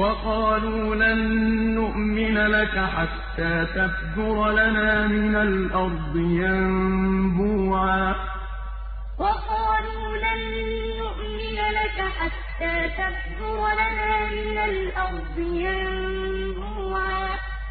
وَقَالُوا لَن نُّؤْمِنَ لَكَ حَتَّىٰ تَفْجُرَ لَنَا مِنَ الْأَرْضِ يَنبُوعًا. وَقَالُوا لَن نُّؤْمِنَ لَكَ حَتَّىٰ تَفْجُرَ لَنَا مِنَ الْأَرْضِ يَنبُوعًا.